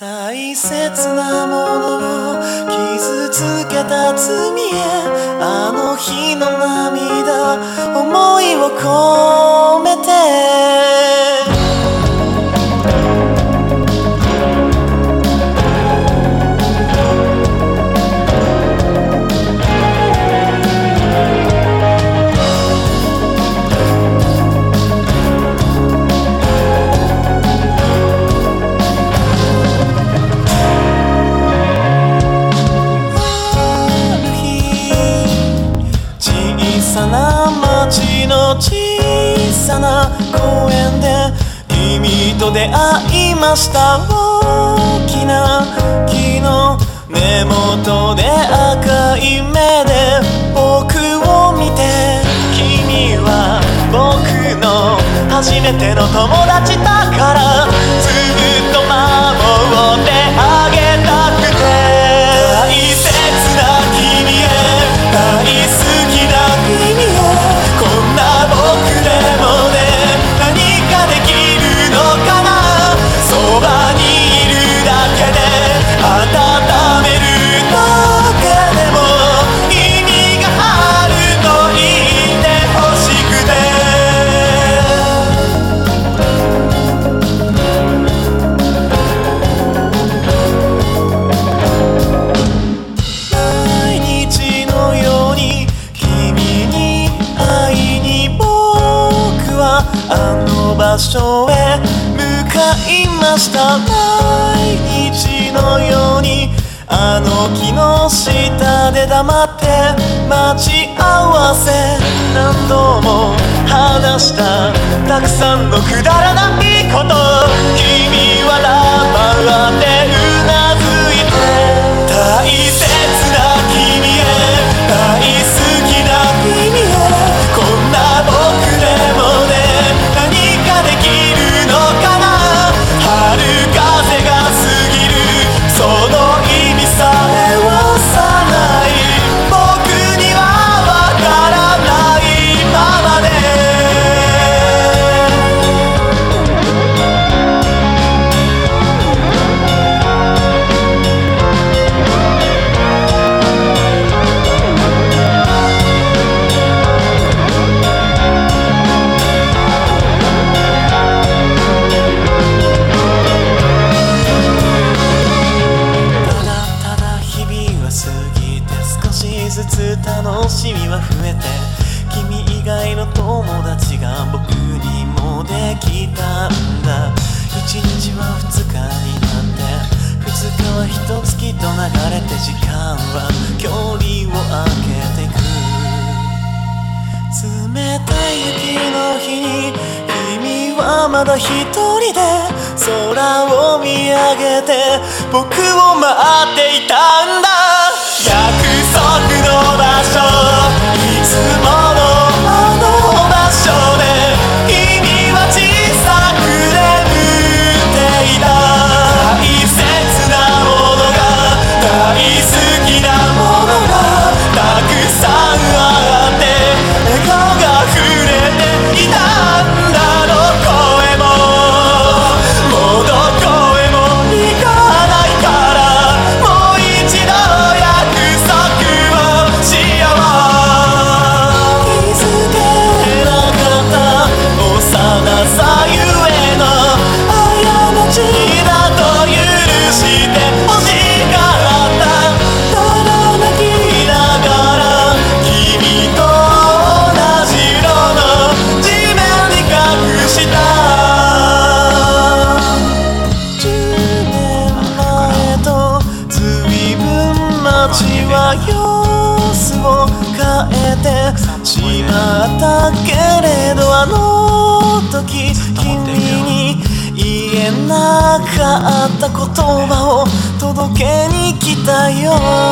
大切なものを傷つけた罪へあの日の涙思いを込めさな公園で君と出会いました。大きな木の根元で赤い目で僕を見て。君は僕の初めての友達だから。ずっと守ってあの場所へ向かいました毎日のようにあの木の下で黙って待ち合わせ何度も話したたくさんのくだらないこと君は黙楽しみは増えて君以外の友達が僕にもできたんだ。一日は二日になって二日は一月と流れて時間は距離を空けてく。冷たい雪の日に君はまだ一人で空を見上げて僕を待っていたんだ。様子を変えてしまったけれどあの時君に言えなかった言葉を届けに来たよ。